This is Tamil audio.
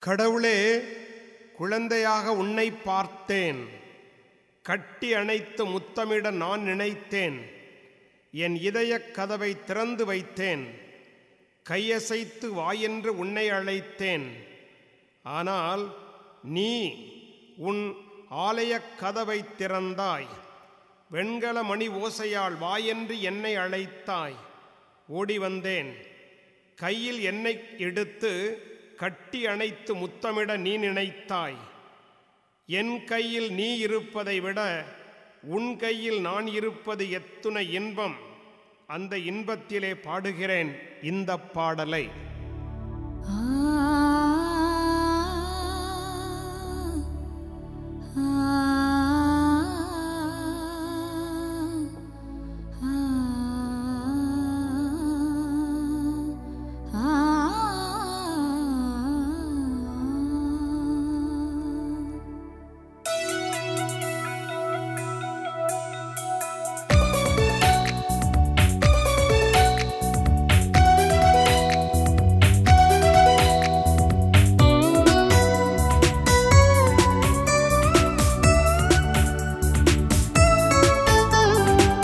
கடவுளே குழந்தையாக உன்னை பார்த்தேன். கட்டி அணைத்து முத்தமிட நான் நினைத்தேன். என் இதயக் கதவை திறந்து வைத்தேன். கையசைத்து வாயென்று உன்னை அழைத்தேன். ஆனால் நீ உன் ஆலயக் கதவை திறந்தாய். வெண்கல மணி ஓசையால் வாயென்று என்னை அழைத்தாய். ஓடி வந்தேன். கையில் என்னை எடுத்து கட்டி அணைத்து முத்தமிட நீ நினைத்தாய். என் கையில் நீ இருப்பதை விட உன் கையில் நான் இருப்பது எத்துணை இன்பம். அந்த இன்பத்திலே பாடுகிறேன் இந்த பாடலை. ஆ.